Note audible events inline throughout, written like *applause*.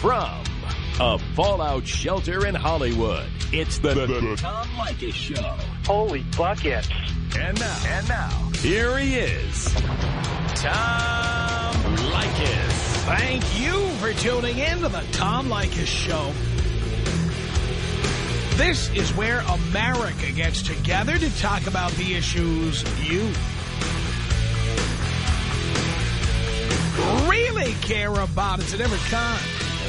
From a fallout shelter in Hollywood, it's the, the, the Tom Leykis Show. Holy buckets. And now, and now, here he is, Tom Leykis. Thank you for tuning in to the Tom Leykis Show. This is where America gets together to talk about the issues you really care about. It's at every time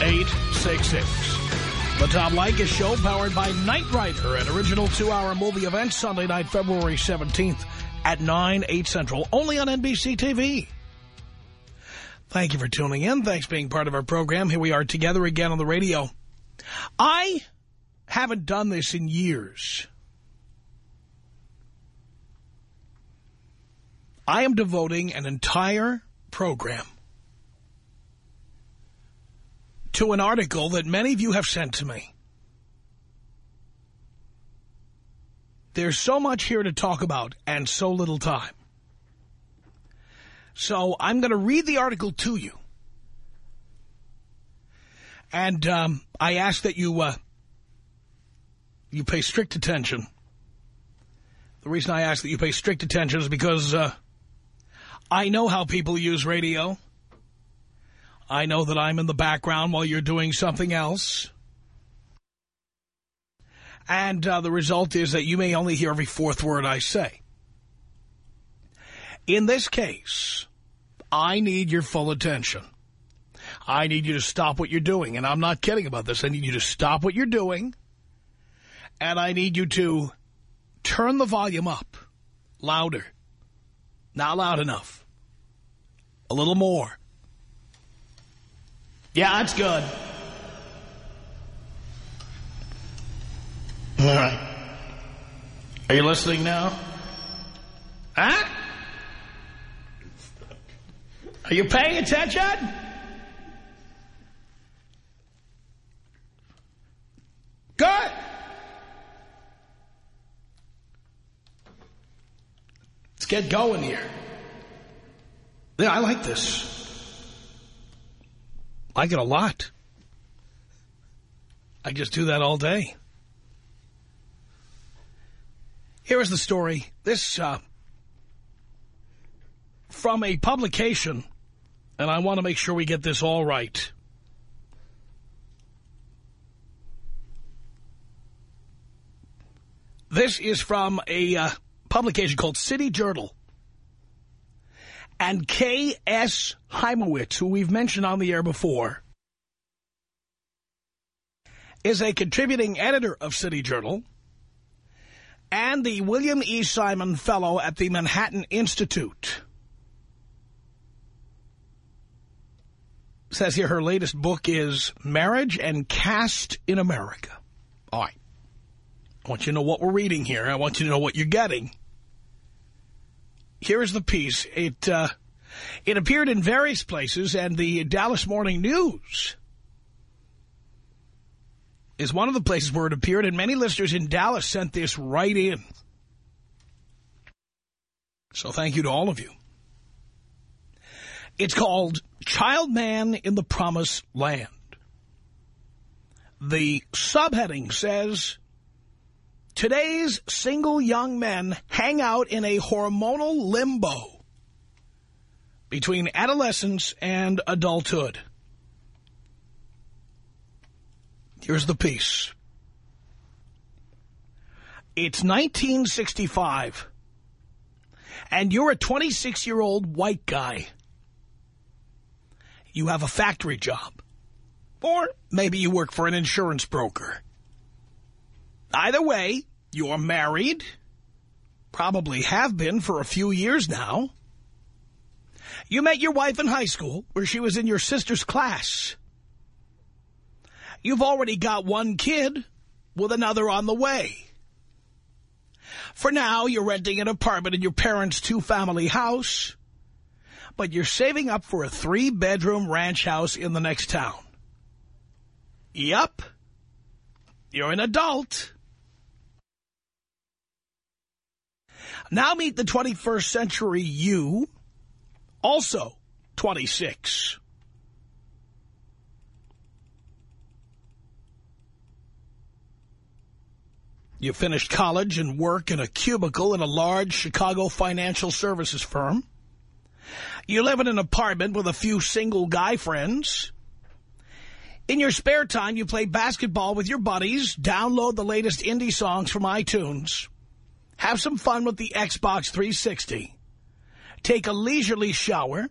1-800-5800-866. The Tom Leykis Show, powered by Knight Rider, an original two-hour movie event, Sunday night, February 17th at 9, 8 Central, only on NBC TV. Thank you for tuning in. Thanks for being part of our program. Here we are together again on the radio. I haven't done this in years. I am devoting an entire program to an article that many of you have sent to me. There's so much here to talk about and so little time. So I'm going to read the article to you. And um, I ask that you uh, you pay strict attention. The reason I ask that you pay strict attention is because uh, I know how people use radio. I know that I'm in the background while you're doing something else. And uh, the result is that you may only hear every fourth word I say. In this case, I need your full attention. I need you to stop what you're doing. And I'm not kidding about this. I need you to stop what you're doing. And I need you to turn the volume up. Louder. Not loud enough. A little more. Yeah, that's good. All right. Are you listening now? Huh? Are you paying attention? Good. Let's get going here. Yeah, I like this. I get a lot. I just do that all day. Here is the story. This, uh, from a publication, and I want to make sure we get this all right. This is from a uh, publication called City Journal. And K.S. Hymowitz, who we've mentioned on the air before, is a contributing editor of City Journal and the William E. Simon Fellow at the Manhattan Institute. Says here her latest book is Marriage and Caste in America. All right. I want you to know what we're reading here. I want you to know what you're getting. Here is the piece. It, uh, it appeared in various places, and the Dallas Morning News is one of the places where it appeared, and many listeners in Dallas sent this right in. So thank you to all of you. It's called Child Man in the Promised Land. The subheading says, Today's single young men hang out in a hormonal limbo between adolescence and adulthood. Here's the piece. It's 1965, and you're a 26-year-old white guy. You have a factory job, or maybe you work for an insurance broker. Either way, you're married, probably have been for a few years now. You met your wife in high school, where she was in your sister's class. You've already got one kid with another on the way. For now, you're renting an apartment in your parents' two-family house, but you're saving up for a three-bedroom ranch house in the next town. Yup. You're an adult. Now meet the 21st century you, also 26. You finished college and work in a cubicle in a large Chicago financial services firm. You live in an apartment with a few single guy friends. In your spare time, you play basketball with your buddies, download the latest indie songs from iTunes, have some fun with the Xbox 360, take a leisurely shower,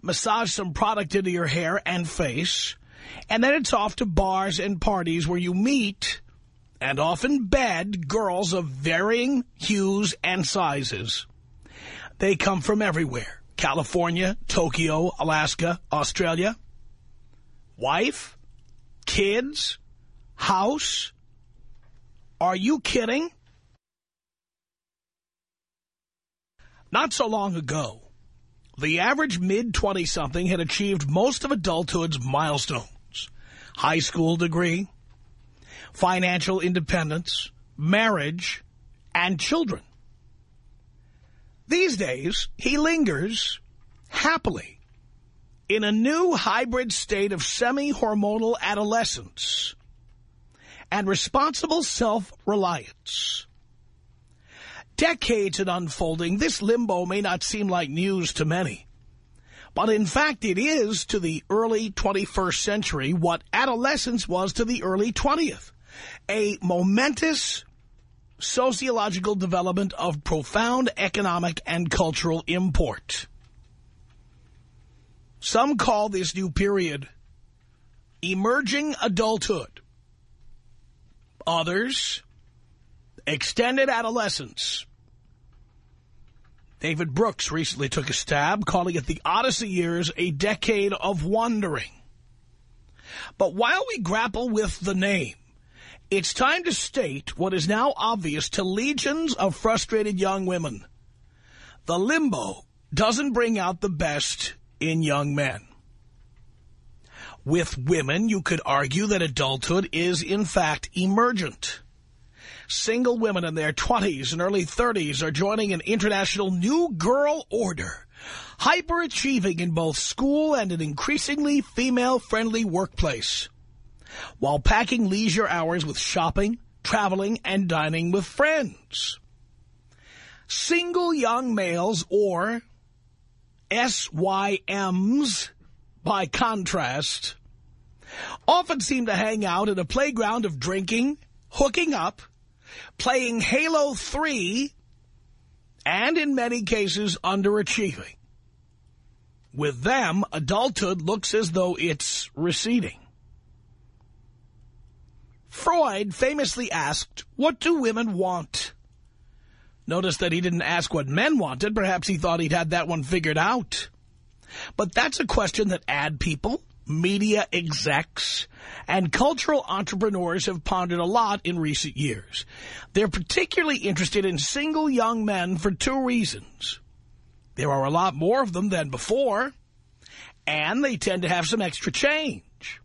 massage some product into your hair and face, and then it's off to bars and parties where you meet and often bed girls of varying hues and sizes. They come from everywhere. California, Tokyo, Alaska, Australia. Wife, kids, house. Are you kidding? Not so long ago, the average mid-20-something had achieved most of adulthood's milestones. High school degree, financial independence, marriage, and children. These days, he lingers happily in a new hybrid state of semi-hormonal adolescence and responsible self-reliance. Decades in unfolding, this limbo may not seem like news to many. But in fact, it is to the early 21st century what adolescence was to the early 20th a momentous sociological development of profound economic and cultural import. Some call this new period emerging adulthood. Others, extended adolescence. David Brooks recently took a stab, calling it the Odyssey years, a decade of wandering. But while we grapple with the name, it's time to state what is now obvious to legions of frustrated young women. The limbo doesn't bring out the best in young men. With women, you could argue that adulthood is, in fact, emergent. Single women in their 20s and early 30s are joining an international new girl order, hyperachieving in both school and an increasingly female-friendly workplace while packing leisure hours with shopping, traveling, and dining with friends. Single young males, or SYMs, by contrast, often seem to hang out in a playground of drinking, hooking up, playing Halo 3, and in many cases underachieving. With them, adulthood looks as though it's receding. Freud famously asked, what do women want? Notice that he didn't ask what men wanted. Perhaps he thought he'd had that one figured out. But that's a question that ad people, media execs, and cultural entrepreneurs have pondered a lot in recent years. They're particularly interested in single young men for two reasons. There are a lot more of them than before, and they tend to have some extra change.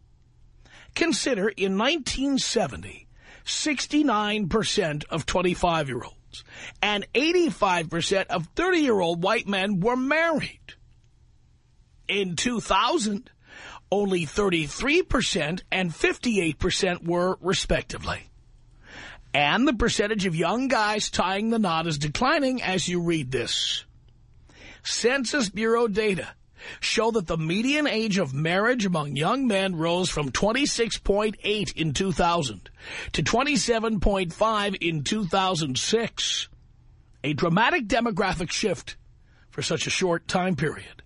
Consider in 1970, 69% of 25-year-olds and 85% of 30-year-old white men were married. In 2000, only 33% and 58% were, respectively. And the percentage of young guys tying the knot is declining as you read this. Census Bureau data show that the median age of marriage among young men rose from 26.8 in 2000 to 27.5 in 2006. A dramatic demographic shift for such a short time period.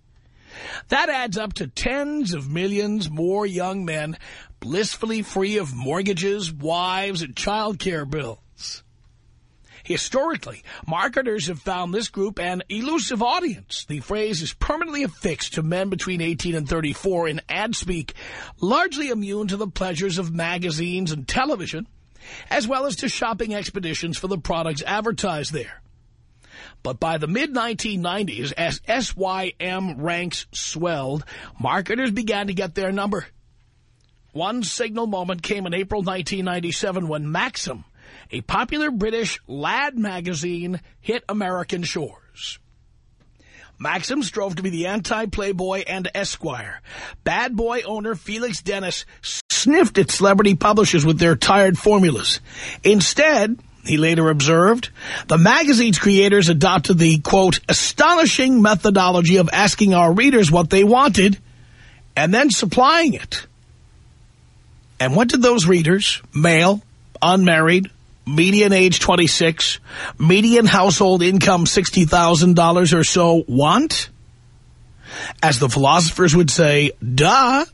That adds up to tens of millions more young men blissfully free of mortgages, wives, and child care bills. Historically, marketers have found this group an elusive audience. The phrase is permanently affixed to men between 18 and 34 in ad speak, largely immune to the pleasures of magazines and television, as well as to shopping expeditions for the products advertised there. But by the mid-1990s, as SYM ranks swelled, marketers began to get their number. One signal moment came in April 1997 when Maxim, a popular British lad magazine, hit American shores. Maxim strove to be the anti-Playboy and Esquire. Bad boy owner Felix Dennis sniffed at celebrity publishers with their tired formulas. Instead, he later observed, the magazine's creators adopted the, quote, astonishing methodology of asking our readers what they wanted and then supplying it. And what did those readers, male, unmarried, median age 26, median household income $60,000 or so want? As the philosophers would say, duh.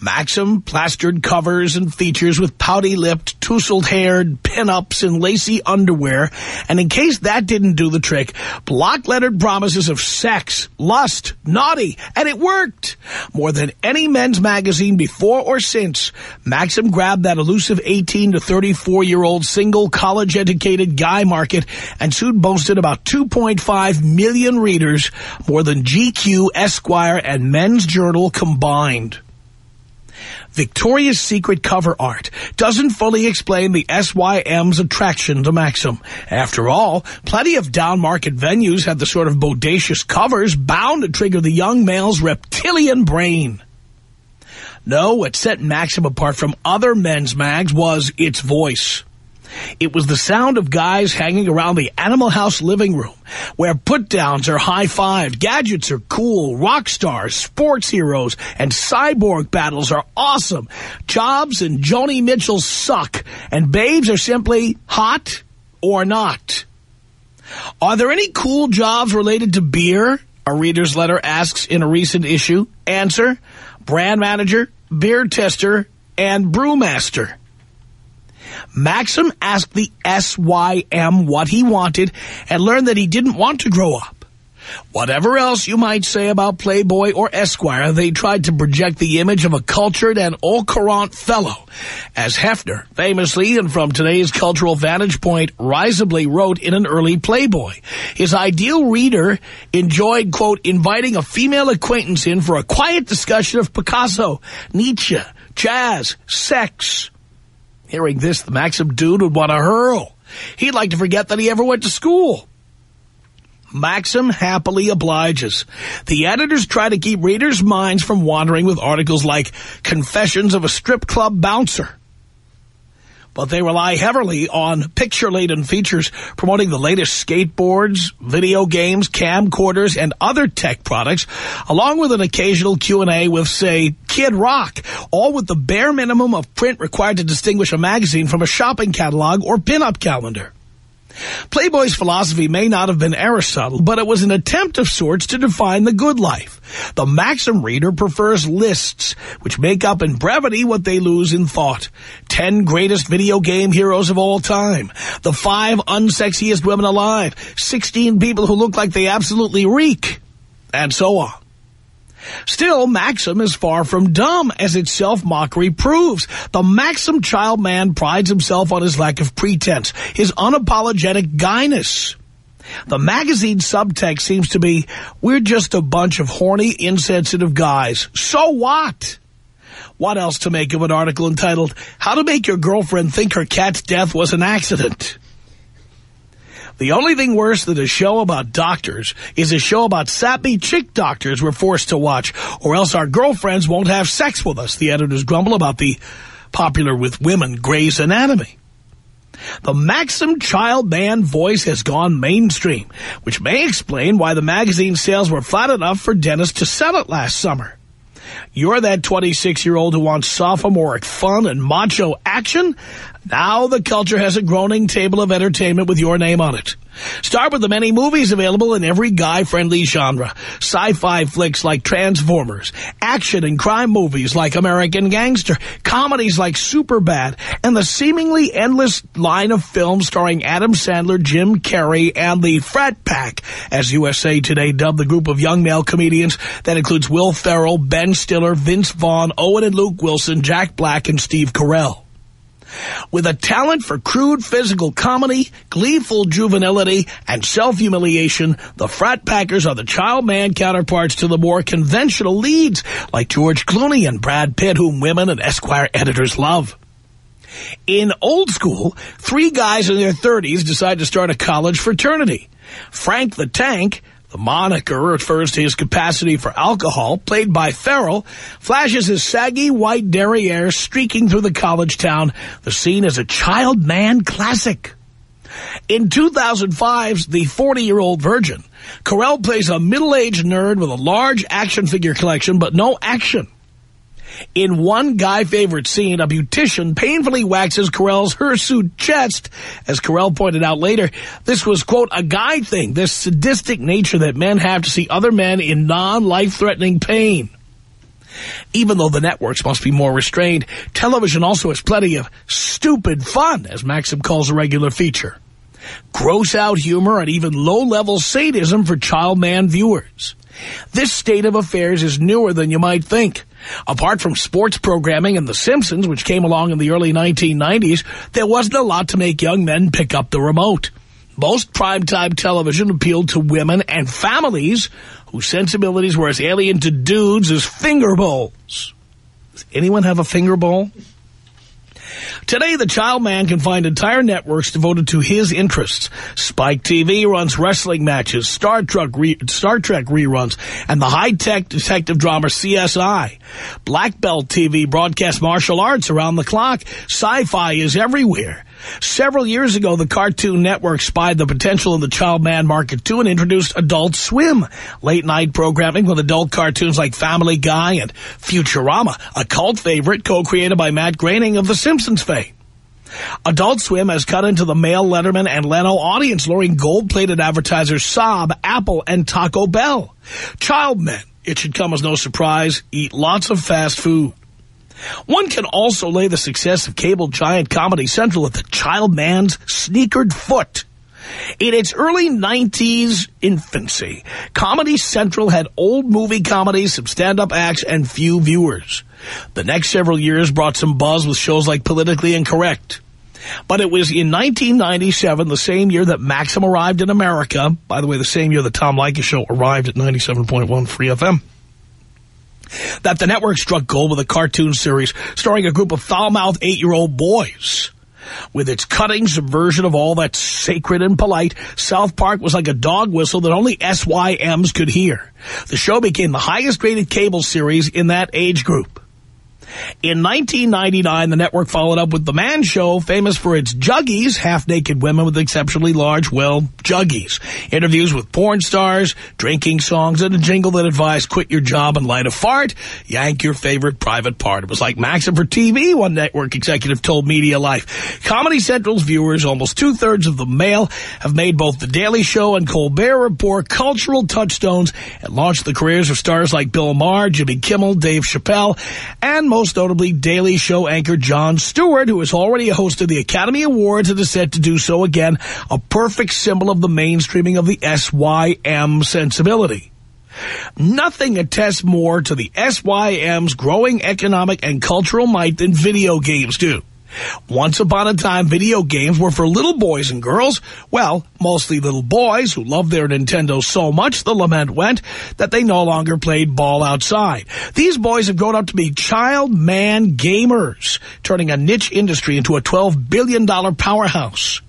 Maxim plastered covers and features with pouty-lipped, tousled-haired pin-ups in lacy underwear, and in case that didn't do the trick, block-lettered promises of sex, lust, naughty, and it worked. More than any men's magazine before or since, Maxim grabbed that elusive 18 to 34-year-old single college-educated guy market and soon boasted about 2.5 million readers, more than GQ, Esquire, and Men's Journal combined. Victoria's Secret cover art doesn't fully explain the SYM's attraction to Maxim. After all, plenty of down-market venues had the sort of bodacious covers bound to trigger the young male's reptilian brain. No, what set Maxim apart from other men's mags was its voice. It was the sound of guys hanging around the Animal House living room, where put-downs are high-fived, gadgets are cool, rock stars, sports heroes, and cyborg battles are awesome. Jobs and Joni Mitchell suck, and babes are simply hot or not. Are there any cool jobs related to beer? A reader's letter asks in a recent issue. Answer, brand manager, beer tester, and brewmaster. Maxim asked the SYM what he wanted and learned that he didn't want to grow up. Whatever else you might say about Playboy or Esquire, they tried to project the image of a cultured and au courant fellow. As Hefner, famously and from today's cultural vantage point, risibly wrote in an early Playboy. His ideal reader enjoyed, quote, inviting a female acquaintance in for a quiet discussion of Picasso, Nietzsche, jazz, sex, Hearing this, the Maxim dude would want to hurl. He'd like to forget that he ever went to school. Maxim happily obliges. The editors try to keep readers' minds from wandering with articles like Confessions of a Strip Club Bouncer but they rely heavily on picture-laden features promoting the latest skateboards, video games, camcorders, and other tech products, along with an occasional Q&A with, say, Kid Rock, all with the bare minimum of print required to distinguish a magazine from a shopping catalog or pin-up calendar. Playboy's philosophy may not have been Aristotle, but it was an attempt of sorts to define the good life. The Maxim reader prefers lists, which make up in brevity what they lose in thought. Ten greatest video game heroes of all time. The five unsexiest women alive. Sixteen people who look like they absolutely reek. And so on. Still, Maxim is far from dumb, as its self-mockery proves. The Maxim child man prides himself on his lack of pretense, his unapologetic guyness. The magazine subtext seems to be, we're just a bunch of horny, insensitive guys. So what? What else to make of an article entitled, How to Make Your Girlfriend Think Her Cat's Death Was an Accident? The only thing worse than a show about doctors is a show about sappy chick doctors we're forced to watch, or else our girlfriends won't have sex with us, the editors grumble about the popular with women Grey's Anatomy. The Maxim child man voice has gone mainstream, which may explain why the magazine sales were flat enough for Dennis to sell it last summer. You're that 26-year-old who wants sophomoric fun and macho action? Now the culture has a groaning table of entertainment with your name on it. Start with the many movies available in every guy-friendly genre. Sci-fi flicks like Transformers, action and crime movies like American Gangster, comedies like Superbad, and the seemingly endless line of films starring Adam Sandler, Jim Carrey, and the Frat Pack, as USA Today dubbed the group of young male comedians that includes Will Ferrell, Ben Stiller, Vince Vaughn, Owen and Luke Wilson, Jack Black, and Steve Carell. With a talent for crude physical comedy, gleeful juvenility, and self-humiliation, the Frat Packers are the child man counterparts to the more conventional leads like George Clooney and Brad Pitt, whom women and Esquire editors love. In old school, three guys in their 30s decide to start a college fraternity. Frank the Tank the moniker refers to his capacity for alcohol, played by Ferrell, flashes his saggy white derriere streaking through the college town. The scene is a child man classic. In 2005's The 40-Year-Old Virgin, Carell plays a middle-aged nerd with a large action figure collection, but no action. In one guy-favorite scene, a beautician painfully waxes Carell's hirsute chest. As Carell pointed out later, this was, quote, a guy thing, this sadistic nature that men have to see other men in non-life-threatening pain. Even though the networks must be more restrained, television also has plenty of stupid fun, as Maxim calls a regular feature. Gross-out humor and even low-level sadism for child man viewers. This state of affairs is newer than you might think. Apart from sports programming and The Simpsons, which came along in the early 1990s, there wasn't a lot to make young men pick up the remote. Most primetime television appealed to women and families whose sensibilities were as alien to dudes as finger bowls. Does anyone have a finger bowl? Today, the child man can find entire networks devoted to his interests. Spike TV runs wrestling matches, Star Trek, Star Trek reruns, and the high-tech detective drama CSI. Black Belt TV broadcasts martial arts around the clock. Sci-fi is everywhere. Several years ago, the Cartoon Network spied the potential of the child man market too and introduced Adult Swim, late-night programming with adult cartoons like Family Guy and Futurama, a cult favorite co-created by Matt Groening of The Simpsons fame. Adult Swim has cut into the male Letterman and Leno audience, luring gold-plated advertisers Saab, Apple, and Taco Bell. Child men, it should come as no surprise, eat lots of fast food. One can also lay the success of cable giant Comedy Central at the child man's sneakered foot. In its early 90s infancy, Comedy Central had old movie comedies, some stand-up acts, and few viewers. The next several years brought some buzz with shows like Politically Incorrect. But it was in 1997, the same year that Maxim arrived in America, by the way, the same year that Tom Leykis show arrived at 97.1 Free FM, that the network struck gold with a cartoon series starring a group of foul-mouthed eight-year-old boys. With its cutting subversion of all that's sacred and polite, South Park was like a dog whistle that only SYMs could hear. The show became the highest-rated cable series in that age group. In 1999, the network followed up with The Man Show, famous for its juggies, half-naked women with exceptionally large, well, juggies. Interviews with porn stars, drinking songs, and a jingle that advised quit your job and light a fart, yank your favorite private part. It was like Maxim for TV, one network executive told Media Life. Comedy Central's viewers, almost two-thirds of the male, have made both The Daily Show and Colbert Report cultural touchstones and launched the careers of stars like Bill Maher, Jimmy Kimmel, Dave Chappelle, and most notably Daily Show anchor Jon Stewart, who has already hosted the Academy Awards and is set to do so again, a perfect symbol of the mainstreaming of the SYM sensibility. Nothing attests more to the SYM's growing economic and cultural might than video games do. Once upon a time, video games were for little boys and girls. Well, mostly little boys who loved their Nintendo so much, the lament went, that they no longer played ball outside. These boys have grown up to be child man gamers, turning a niche industry into a $12 billion powerhouse.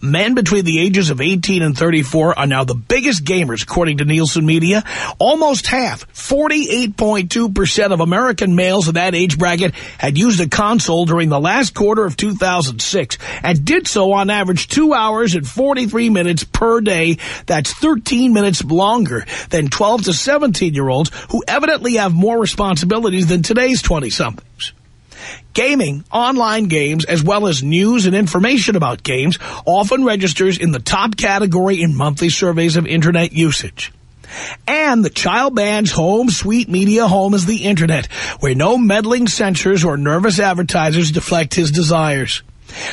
Men between the ages of 18 and 34 are now the biggest gamers, according to Nielsen Media. Almost half, 48.2% of American males in that age bracket had used a console during the last quarter of 2006 and did so on average 2 hours and 43 minutes per day. That's 13 minutes longer than 12 to 17-year-olds who evidently have more responsibilities than today's 20-somethings. Gaming, online games, as well as news and information about games often registers in the top category in monthly surveys of Internet usage. And the child man's home sweet media home is the Internet, where no meddling censors or nervous advertisers deflect his desires.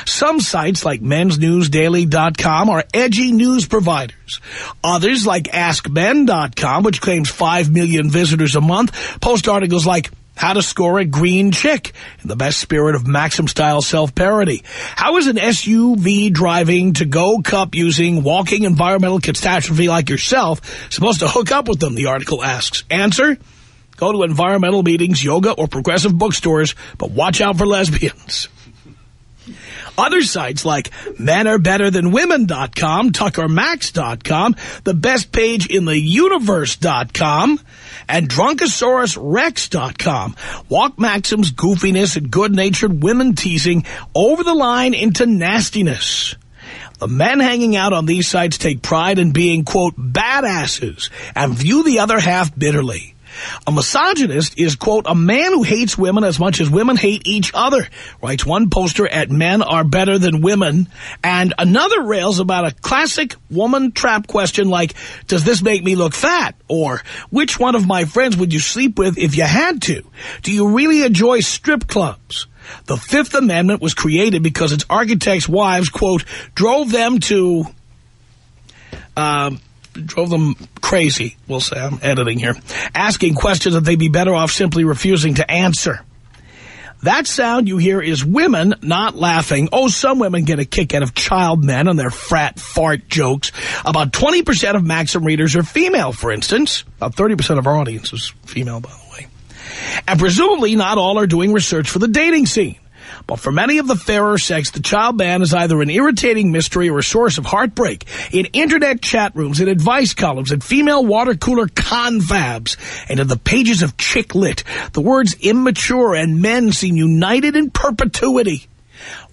Some sites like mensnewsdaily.com are edgy news providers. Others like AskMen.com, which claims 5 million visitors a month, post articles like how to score a green chick in the best spirit of Maxim-style self-parody. How is an SUV driving to-go cup using walking environmental catastrophe like yourself supposed to hook up with them, the article asks. Answer? Go to environmental meetings, yoga, or progressive bookstores, but watch out for lesbians. Other sites like menarebetterthanwomen.com, tuckermax.com, the best page in the universe.com, and drunkosaurusrex.com walk Maxim's goofiness and good-natured women teasing over the line into nastiness. The men hanging out on these sites take pride in being, quote, badasses and view the other half bitterly. A misogynist is, quote, a man who hates women as much as women hate each other, writes one poster at Men Are Better Than Women, and another rails about a classic woman trap question like, does this make me look fat? Or, which one of my friends would you sleep with if you had to? Do you really enjoy strip clubs? The Fifth Amendment was created because its architects' wives, quote, drove them to... Um, drove them crazy, we'll say, I'm editing here, asking questions that they'd be better off simply refusing to answer. That sound you hear is women not laughing. Oh, some women get a kick out of child men and their frat fart jokes. About 20% of Maxim readers are female, for instance. About 30% of our audience is female, by the way. And presumably not all are doing research for the dating scene. But for many of the fairer sex, the child man is either an irritating mystery or a source of heartbreak. In internet chat rooms, in advice columns, in female water cooler confabs, and in the pages of chick lit, the words immature and men seem united in perpetuity.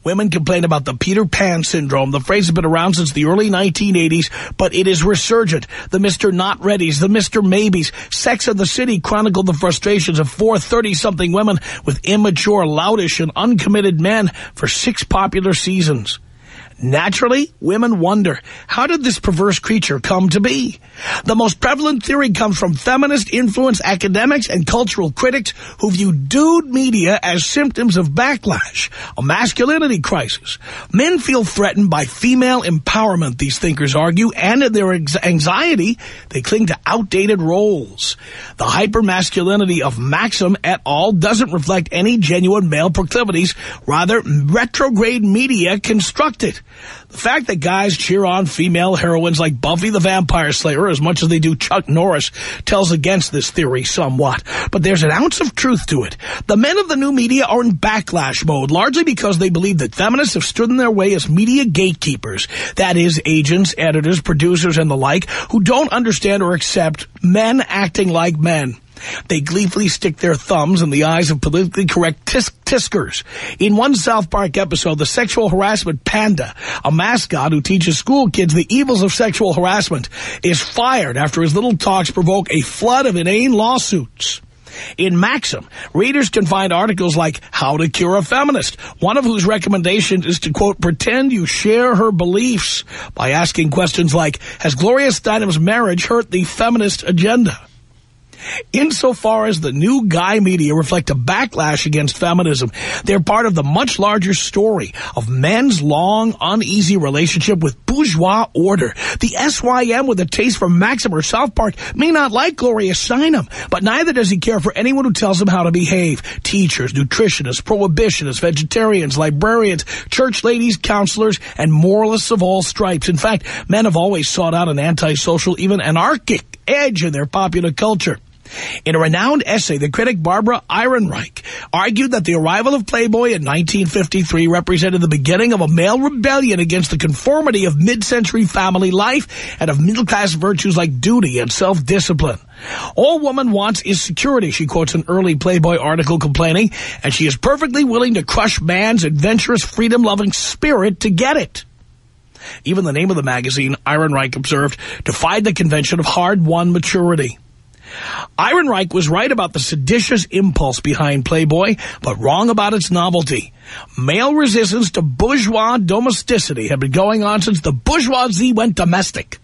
Women complain about the Peter Pan syndrome. The phrase has been around since the early 1980s, but it is resurgent. The Mr. Not Readies, the Mr. Maybes, Sex and the City chronicled the frustrations of four 30-something women with immature, loutish, and uncommitted men for six popular seasons. Naturally, women wonder, how did this perverse creature come to be? The most prevalent theory comes from feminist influence academics and cultural critics who view dude media as symptoms of backlash, a masculinity crisis. Men feel threatened by female empowerment, these thinkers argue, and in their anxiety, they cling to outdated roles. The hypermasculinity of Maxim et al. doesn't reflect any genuine male proclivities, rather retrograde media constructed. The fact that guys cheer on female heroines like Buffy the Vampire Slayer as much as they do Chuck Norris tells against this theory somewhat. But there's an ounce of truth to it. The men of the new media are in backlash mode, largely because they believe that feminists have stood in their way as media gatekeepers. That is, agents, editors, producers, and the like, who don't understand or accept men acting like men. They gleefully stick their thumbs in the eyes of politically correct tisk tiskers. In one South Park episode, the sexual harassment panda, a mascot who teaches school kids the evils of sexual harassment, is fired after his little talks provoke a flood of inane lawsuits. In Maxim, readers can find articles like How to Cure a Feminist, one of whose recommendations is to, quote, pretend you share her beliefs by asking questions like, has Gloria Steinem's marriage hurt the feminist agenda? Insofar as the new guy media reflect a backlash against feminism, they're part of the much larger story of men's long, uneasy relationship with bourgeois order. The SYM with a taste for Maxim or South Park may not like Gloria Steinem, but neither does he care for anyone who tells him how to behave. Teachers, nutritionists, prohibitionists, vegetarians, librarians, church ladies, counselors, and moralists of all stripes. In fact, men have always sought out an antisocial, even anarchic edge in their popular culture. In a renowned essay, the critic Barbara Ehrenreich argued that the arrival of Playboy in 1953 represented the beginning of a male rebellion against the conformity of mid-century family life and of middle-class virtues like duty and self-discipline. All woman wants is security, she quotes an early Playboy article complaining, and she is perfectly willing to crush man's adventurous, freedom-loving spirit to get it. Even the name of the magazine, Ehrenreich observed, defied the convention of hard-won maturity. Ehrenreich was right about the seditious impulse behind Playboy, but wrong about its novelty. Male resistance to bourgeois domesticity had been going on since the bourgeoisie went domestic.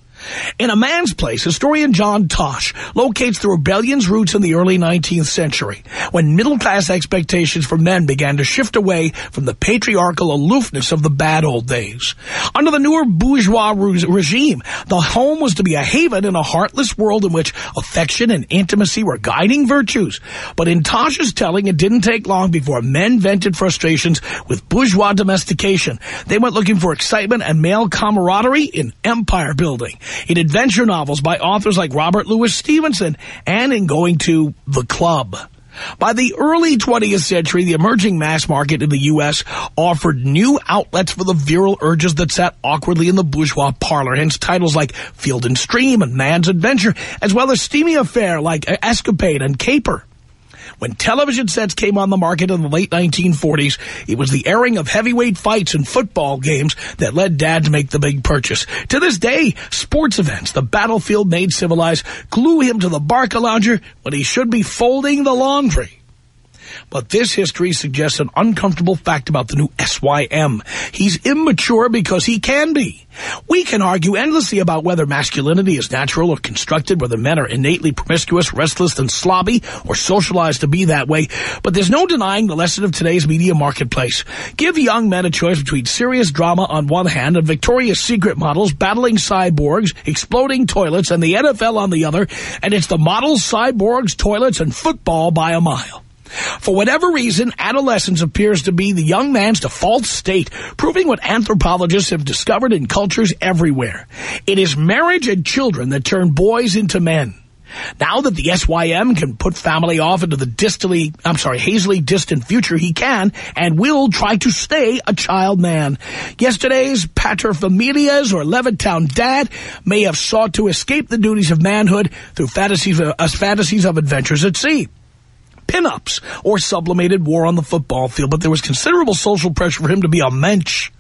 In A Man's Place, historian John Tosh locates the rebellion's roots in the early 19th century, when middle-class expectations for men began to shift away from the patriarchal aloofness of the bad old days. Under the newer bourgeois regime, the home was to be a haven in a heartless world in which affection and intimacy were guiding virtues. But in Tosh's telling, it didn't take long before men vented frustrations with bourgeois domestication. They went looking for excitement and male camaraderie in empire building in adventure novels by authors like Robert Louis Stevenson, and in going to the club. By the early 20th century, the emerging mass market in the U.S. offered new outlets for the virile urges that sat awkwardly in the bourgeois parlor, hence titles like Field and Stream and Man's Adventure, as well as steamy affair like Escapade and Caper. When television sets came on the market in the late 1940s, it was the airing of heavyweight fights and football games that led Dad to make the big purchase. To this day, sports events, the battlefield made civilized, glue him to the Barcalounger when he should be folding the laundry. But this history suggests an uncomfortable fact about the new SYM. He's immature because he can be. We can argue endlessly about whether masculinity is natural or constructed, whether men are innately promiscuous, restless, and slobby, or socialized to be that way. But there's no denying the lesson of today's media marketplace. Give young men a choice between serious drama on one hand and Victoria's Secret models battling cyborgs, exploding toilets, and the NFL on the other, and it's the models, cyborgs, toilets, and football by a mile. For whatever reason, adolescence appears to be the young man's default state, proving what anthropologists have discovered in cultures everywhere. It is marriage and children that turn boys into men. Now that the SYM can put family off into the distantly, I'm sorry, hazily distant future, he can and will try to stay a child man. Yesterday's paterfamilias or Levittown dad may have sought to escape the duties of manhood through fantasies, uh, fantasies of adventures at sea pinups or sublimated war on the football field, but there was considerable social pressure for him to be a mensch.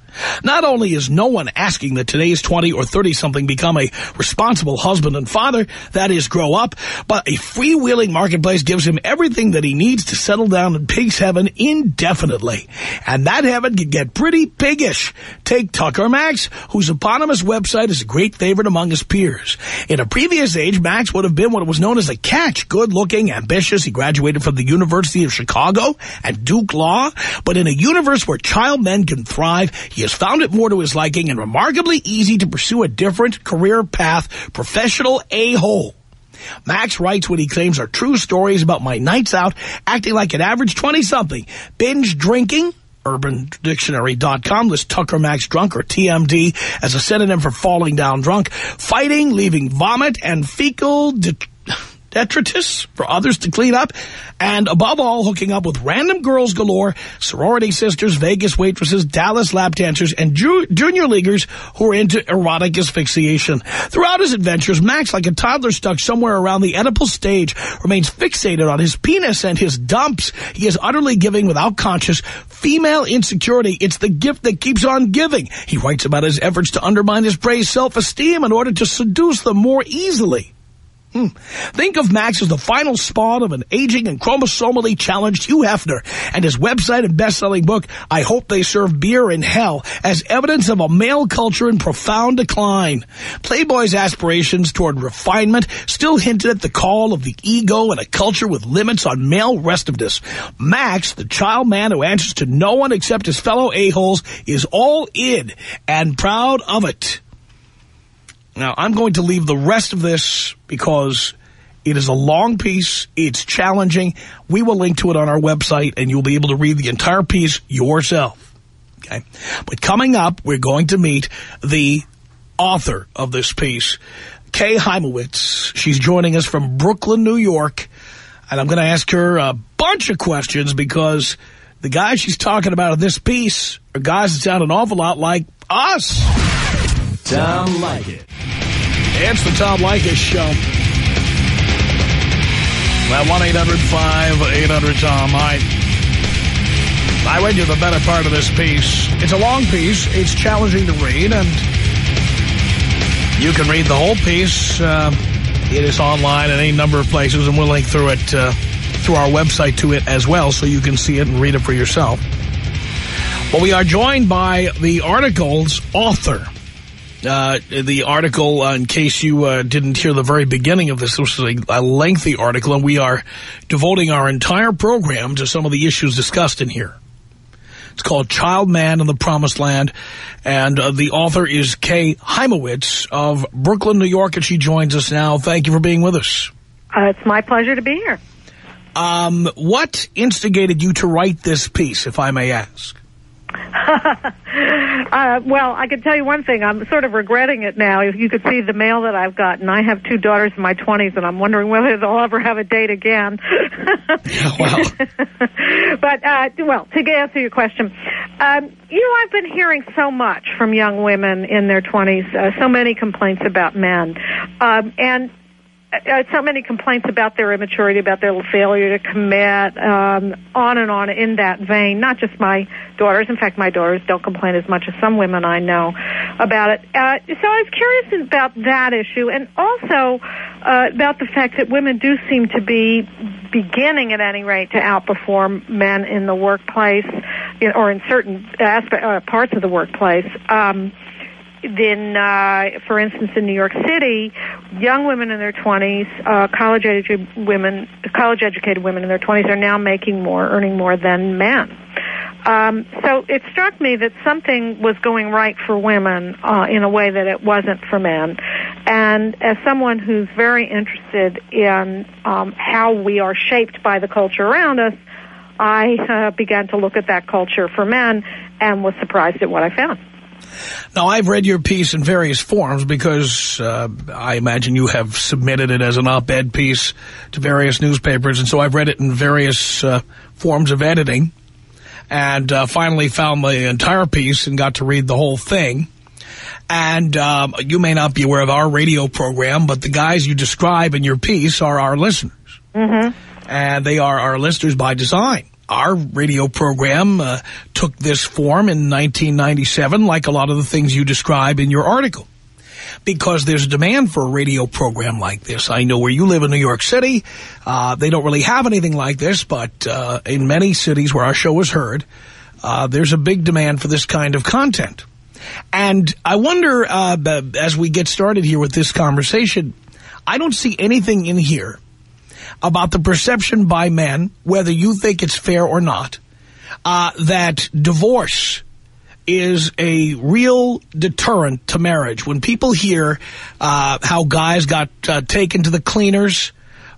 Not only is no one asking that today's 20 or 30-something become a responsible husband and father, that is, grow up, but a freewheeling marketplace gives him everything that he needs to settle down in pig's heaven indefinitely. And that heaven can get pretty piggish. Take Tucker Max, whose eponymous website is a great favorite among his peers. In a previous age, Max would have been what was known as a catch, good-looking, ambitious. He graduated from the University of Chicago and Duke Law. But in a universe where child men can thrive, he has found it more to his liking and remarkably easy to pursue a different career path, professional a-hole. Max writes what he claims are true stories about my nights out, acting like an average 20-something, binge drinking, UrbanDictionary.com lists Tucker Max drunk or TMD as a synonym for falling down drunk, fighting, leaving vomit, and fecal *laughs* detritus for others to clean up, and above all, hooking up with random girls galore, sorority sisters, Vegas waitresses, Dallas lap dancers, and ju junior leaguers who are into erotic asphyxiation. Throughout his adventures, Max, like a toddler stuck somewhere around the Oedipal stage, remains fixated on his penis and his dumps. He is utterly giving without conscious female insecurity. It's the gift that keeps on giving. He writes about his efforts to undermine his prey's self-esteem in order to seduce them more easily. Hmm. Think of Max as the final spawn of an aging and chromosomally challenged Hugh Hefner and his website and best-selling book, I Hope They Serve Beer in Hell, as evidence of a male culture in profound decline. Playboy's aspirations toward refinement still hinted at the call of the ego and a culture with limits on male restiveness. Max, the child man who answers to no one except his fellow a-holes, is all in and proud of it. Now, I'm going to leave the rest of this because it is a long piece. It's challenging. We will link to it on our website, and you'll be able to read the entire piece yourself. Okay. But coming up, we're going to meet the author of this piece, Kay Hymowitz. She's joining us from Brooklyn, New York. And I'm going to ask her a bunch of questions because the guys she's talking about in this piece are guys that sound an awful lot like us. Tom Leykis. It's the Tom Leykis Show. That 1-800-5800-TOM. I, I read you the better part of this piece. It's a long piece. It's challenging to read, and you can read the whole piece uh, It is online in any number of places, and we'll link through it uh, through our website to it as well, so you can see it and read it for yourself. Well, we are joined by the article's author. Uh, the article, uh, in case you uh, didn't hear the very beginning of this, this was a, a, lengthy article, and we are devoting our entire program to some of the issues discussed in here. It's called Child Man in the Promised Land, and uh, the author is Kay Hymowitz of Brooklyn, New York, and she joins us now. Thank you for being with us. Uh, it's my pleasure to be here. Um, what instigated you to write this piece, if I may ask? *laughs* uh, well, I can tell you one thing. I'm sort of regretting it now. If you could see the mail that I've gotten, I have two daughters in my 20s, and I'm wondering whether they'll ever have a date again. *laughs* yeah, well. *laughs* but, uh, well, to answer your question, um, you know, I've been hearing so much from young women in their 20s, uh, so many complaints about men. Um, and uh, so many complaints about their immaturity, about their failure to commit, um, on and on in that vein. Not just my daughters. In fact, my daughters don't complain as much as some women I know about it. Uh, so I was curious about that issue, and also uh, about the fact that women do seem to be beginning, at any rate, to outperform men in the workplace, or in certain aspect, uh, parts of the workplace. Um, then, uh, for instance, in New York City, young women in their 20s, uh, college educated women, college educated women in their 20s are now making more, earning more than men. Um, so it struck me that something was going right for women uh, in a way that it wasn't for men. And as someone who's very interested in um, how we are shaped by the culture around us, I uh, began to look at that culture for men and was surprised at what I found. Now, I've read your piece in various forms because uh, I imagine you have submitted it as an op-ed piece to various newspapers, and so I've read it in various uh, forms of editing and uh, finally found the entire piece and got to read the whole thing. And um, you may not be aware of our radio program, but the guys you describe in your piece are our listeners. Mm -hmm. And they are our listeners by design our radio program uh, took this form in 1997, like a lot of the things you describe in your article. Because there's demand for a radio program like this. I know where you live in New York City, uh, they don't really have anything like this, but uh, in many cities where our show is heard, uh, there's a big demand for this kind of content. And I wonder, uh, as we get started here with this conversation, I don't see anything in here about the perception by men, whether you think it's fair or not, uh, that divorce is a real deterrent to marriage. When people hear uh, how guys got uh, taken to the cleaners,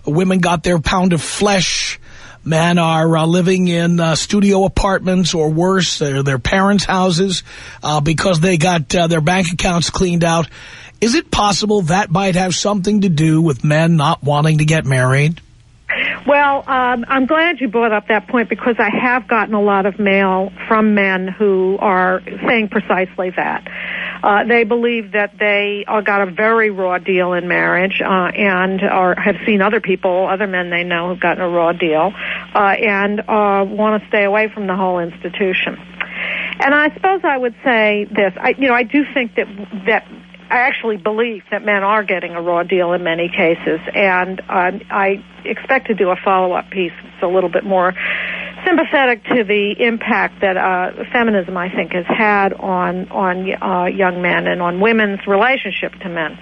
women got their pound of flesh, men are uh, living in uh, studio apartments or worse, their parents' houses uh, because they got uh, their bank accounts cleaned out. Is it possible that might have something to do with men not wanting to get married? Well, um, I'm glad you brought up that point because I have gotten a lot of mail from men who are saying precisely that. Uh, they believe that they uh, got a very raw deal in marriage uh, and are, have seen other people, other men they know who've gotten a raw deal, uh, and uh, want to stay away from the whole institution. And I suppose I would say this. I, you know, I do think that that I actually believe that men are getting a raw deal in many cases, and um, I expect to do a follow-up piece that's a little bit more sympathetic to the impact that uh, feminism, I think, has had on on uh, young men and on women's relationship to men.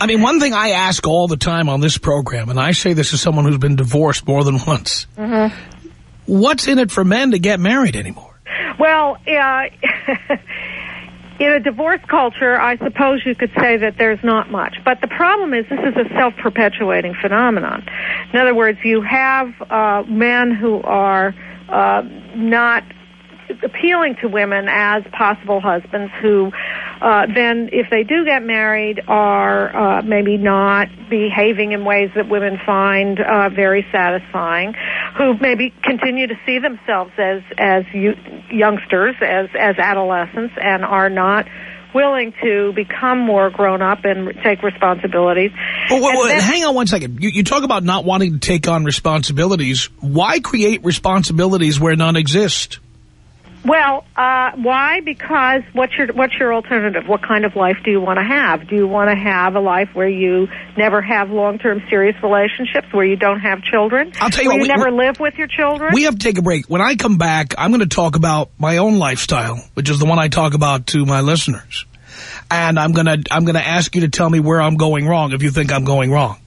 I mean, one thing I ask all the time on this program, and I say this as someone who's been divorced more than *laughs* once, mm -hmm. what's in it for men to get married anymore? Well, yeah. *laughs* in a divorce culture, I suppose you could say that there's not much. But the problem is this is a self-perpetuating phenomenon. In other words, you have uh, men who are uh, not appealing to women as possible husbands who uh, then, if they do get married, are uh, maybe not behaving in ways that women find uh, very satisfying, who maybe continue to see themselves as as youngsters, as as adolescents, and are not willing to become more grown up and take responsibilities. Well, well, well then, hang on one second. You, you talk about not wanting to take on responsibilities. Why create responsibilities where none exist? Well, uh, why? Because what's your what's your alternative? What kind of life do you want to have? Do you want to have a life where you never have long term serious relationships, where you don't have children? I'll tell you where what, you we- never live with your children. We have to take a break. When I come back, I'm going to talk about my own lifestyle, which is the one I talk about to my listeners. And I'm going to I'm going to ask you to tell me where I'm going wrong if you think I'm going wrong.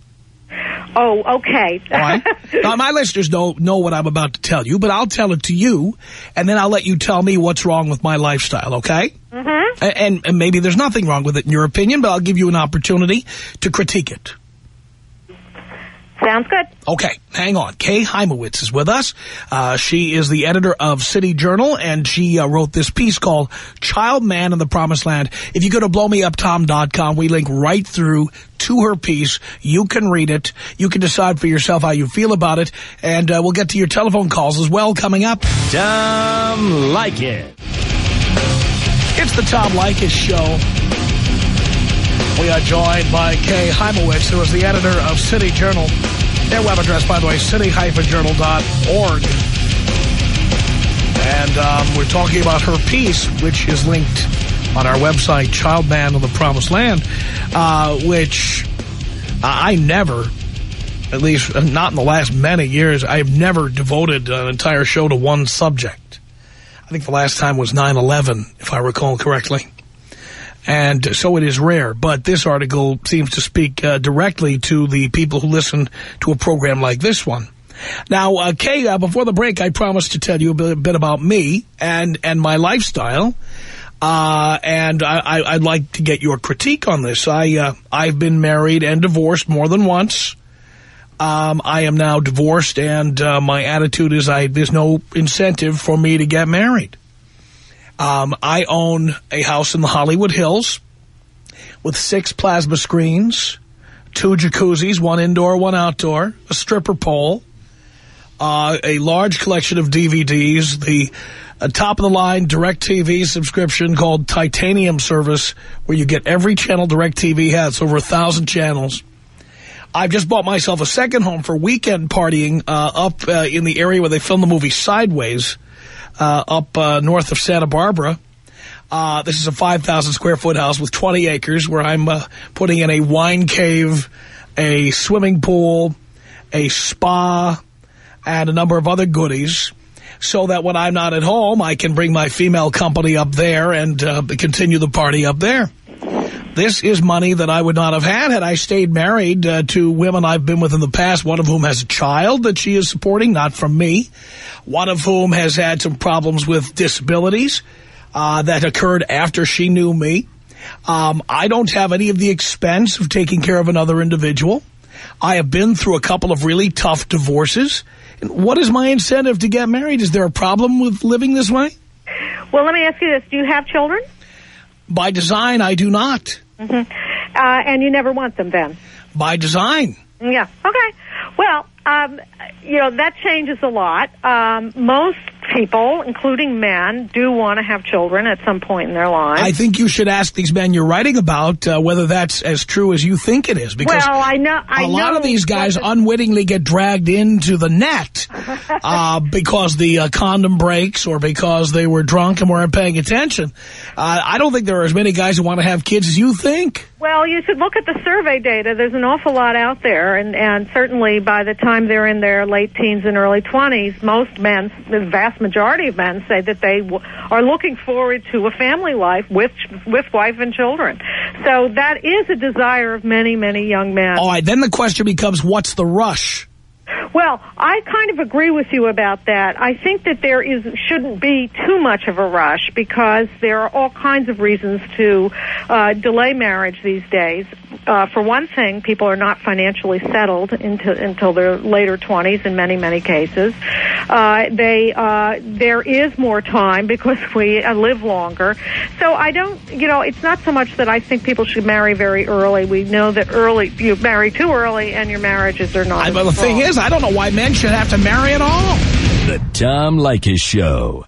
Oh, okay. All right? *laughs* now, my listeners don't know what I'm about to tell you, but I'll tell it to you, and then I'll let you tell me what's wrong with my lifestyle, okay? Mm-hmm. And, and maybe there's nothing wrong with it in your opinion, but I'll give you an opportunity to critique it. Sounds good. Okay, hang on. Kay Hymowitz is with us. Uh, she is the editor of City Journal, and she uh, wrote this piece called Child Man in the Promised Land. If you go to blowmeuptom.com, we link right through to her piece. You can read it. You can decide for yourself how you feel about it, and uh, we'll get to your telephone calls as well coming up. Tom Leykis. It's the Tom Leykis Show. We are joined by Kay Hymowitz, who is the editor of City Journal. Their web address, by the way, city-journal.org. And um, we're talking about her piece, which is linked on our website, Child Man of the Promised Land, uh, which I never, at least not in the last many years, I've never devoted an entire show to one subject. I think the last time was 9-11, if I recall correctly. And so it is rare. But this article seems to speak uh, directly to the people who listen to a program like this one. Now, uh, Kay, uh, before the break, I promised to tell you a bit, bit about me and, and my lifestyle. Uh, and I, I'd like to get your critique on this. I, uh, I've been married and divorced more than once. Um, I am now divorced, and uh, my attitude is I there's no incentive for me to get married. Um, I own a house in the Hollywood Hills with six plasma screens, two jacuzzis, one indoor, one outdoor, a stripper pole, uh, a large collection of DVDs, the uh, top-of-the-line DirecTV subscription called Titanium Service, where you get every channel DirecTV has, over a thousand channels. I've just bought myself a second home for weekend partying uh, up uh, in the area where they filmed the movie Sideways, uh, up uh, north of Santa Barbara. Uh, this is a 5,000 square foot house with 20 acres where I'm uh, putting in a wine cave, a swimming pool, a spa, and a number of other goodies so that when I'm not at home, I can bring my female company up there and uh, continue the party up there. This is money that I would not have had had I stayed married uh, to women I've been with in the past, one of whom has a child that she is supporting, not from me, one of whom has had some problems with disabilities uh, that occurred after she knew me. Um, I don't have any of the expense of taking care of another individual. I have been through a couple of really tough divorces. And what is my incentive to get married? Is there a problem with living this way? Well, let me ask you this: Do you have children? By design, I do not. Uh, and you never want them then? By design. Yeah. Okay. Well, um, you know that changes a lot. Um, most people, including men, do want to have children at some point in their lives. I think you should ask these men you're writing about uh, whether that's as true as you think it is. Because well, I know. I a lot know of these guys the- unwittingly get dragged into the net *laughs* uh, because the uh, condom breaks or because they were drunk and weren't paying attention. Uh, I don't think there are as many guys who want to have kids as you think. Well, you should look at the survey data. There's an awful lot out there, and, and certainly by the time they're in their late teens and early 20s, most men, the vast majority of men, say that they w- are looking forward to a family life with with wife and children. So that is a desire of many, many young men. All right, then the question becomes, what's the rush? Well, I kind of agree with you about that. I think that there is shouldn't be too much of a rush because there are all kinds of reasons to uh, delay marriage these days. Uh, for one thing, people are not financially settled until until their later twenties in many many cases. Uh, they uh, there is more time because *laughs* we uh, live longer. So I don't, you know, it's not so much that I think people should marry very early. We know that early you marry too early and your marriages are not. I, as well, the thing is, I don't know why men should have to marry at all. The Tom Leykis Show.